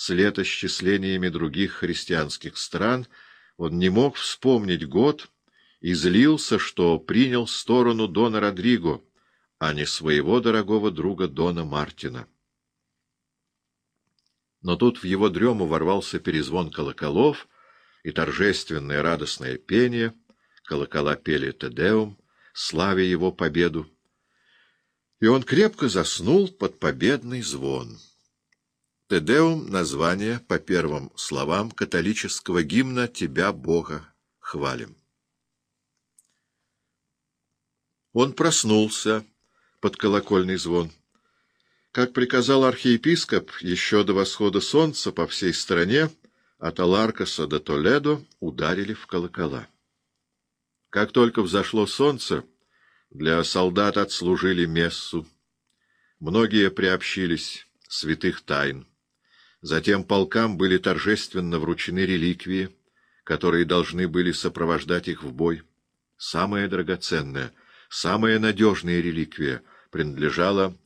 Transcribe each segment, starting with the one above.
с летосчислениями других христианских стран, он не мог вспомнить год и злился, что принял сторону Дона Родриго, а не своего дорогого друга Дона Мартина. Но тут в его дрему ворвался перезвон колоколов и торжественное радостное пение. Колокола пели Тедеум, славя его победу. И он крепко заснул под победный звон. Тедеум — название, по первым словам, католического гимна «Тебя, Бога, хвалим». Он проснулся под колокольный звон. Как приказал архиепископ, еще до восхода солнца по всей стране, от Аларкаса до Толедо, ударили в колокола. Как только взошло солнце, для солдат отслужили мессу. Многие приобщились святых тайн. Затем полкам были торжественно вручены реликвии, которые должны были сопровождать их в бой. Самая драгоценная, самая надежная реликвия принадлежала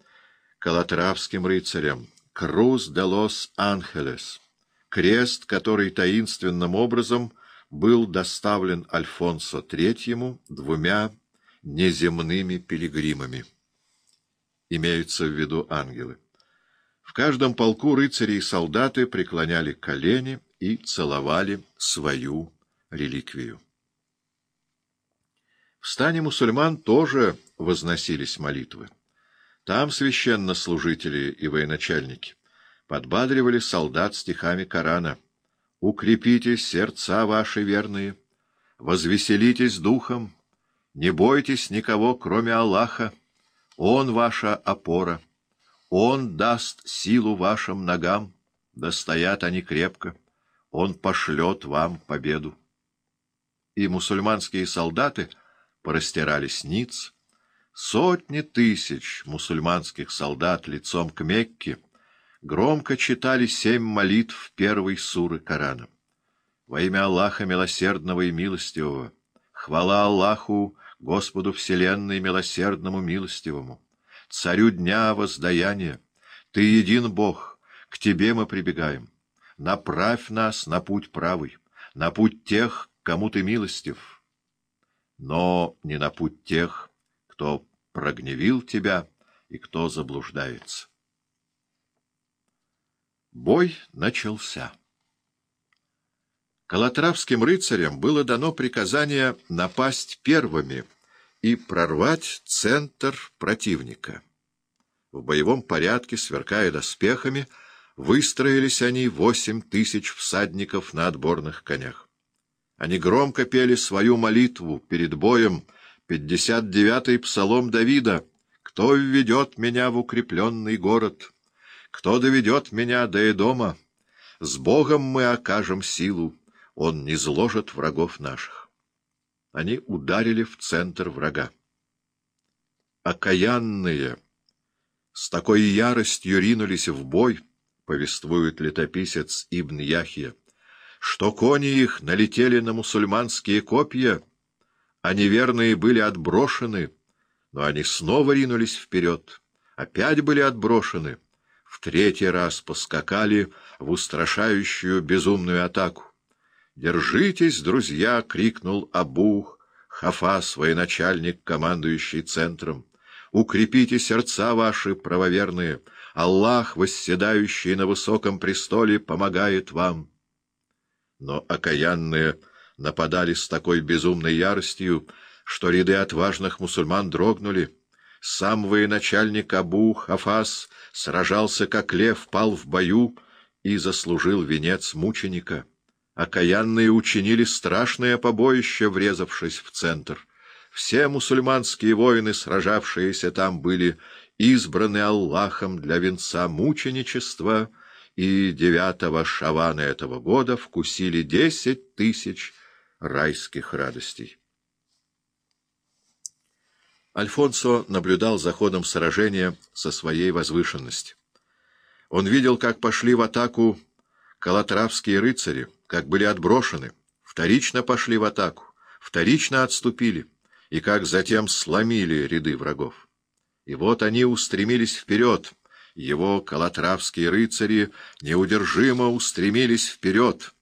калатравским рыцарям «Круз де лос Анхелес», крест, который таинственным образом был доставлен Альфонсо Третьему двумя неземными пилигримами. Имеются в виду ангелы. В каждом полку рыцари и солдаты преклоняли колени и целовали свою реликвию. В стане мусульман тоже возносились молитвы. Там священнослужители и военачальники подбадривали солдат стихами Корана. «Укрепите сердца ваши верные, возвеселитесь духом, не бойтесь никого, кроме Аллаха, Он ваша опора, Он даст силу вашим ногам, да стоят они крепко, Он пошлет вам победу». И мусульманские солдаты порастирались ниц, Сотни тысяч мусульманских солдат лицом к Мекке громко читали семь молитв первой суры Корана. Во имя Аллаха Милосердного и Милостивого, хвала Аллаху, Господу Вселенной Милосердному Милостивому, Царю Дня Воздаяния, Ты един Бог, к Тебе мы прибегаем. Направь нас на путь правый, на путь тех, кому Ты милостив, но не на путь тех, кто прогневил тебя и кто заблуждается. Бой начался. Калатравским рыцарям было дано приказание напасть первыми и прорвать центр противника. В боевом порядке, сверкая доспехами, выстроились они восемь тысяч всадников на отборных конях. Они громко пели свою молитву перед боем, Пятьдесят девятый псалом Давида. «Кто введет меня в укрепленный город? Кто доведет меня до Эдома? С Богом мы окажем силу, Он не зложит врагов наших». Они ударили в центр врага. Окаянные с такой яростью ринулись в бой, повествует летописец Ибн Яхья, что кони их налетели на мусульманские копья — а неверные были отброшены, но они снова ринулись вперед, опять были отброшены, в третий раз поскакали в устрашающую безумную атаку. «Держитесь, друзья!» — крикнул Абух, Хафас, военачальник, командующий центром. «Укрепите сердца ваши, правоверные! Аллах, восседающий на высоком престоле, помогает вам!» Но окаянные нападали с такой безумной яростью, что ряды отважных мусульман дрогнули. Сам военачальник Абу Хафас сражался, как лев, пал в бою и заслужил венец мученика. Окаянные учинили страшное побоище, врезавшись в центр. Все мусульманские воины, сражавшиеся там, были избраны Аллахом для венца мученичества, и девятого шавана этого года вкусили десять тысяч райских радостей. Альфонсо наблюдал за ходом сражения со своей возвышенности. Он видел, как пошли в атаку калатравские рыцари, как были отброшены, вторично пошли в атаку, вторично отступили, и как затем сломили ряды врагов. И вот они устремились вперед, его калатравские рыцари неудержимо устремились вперед,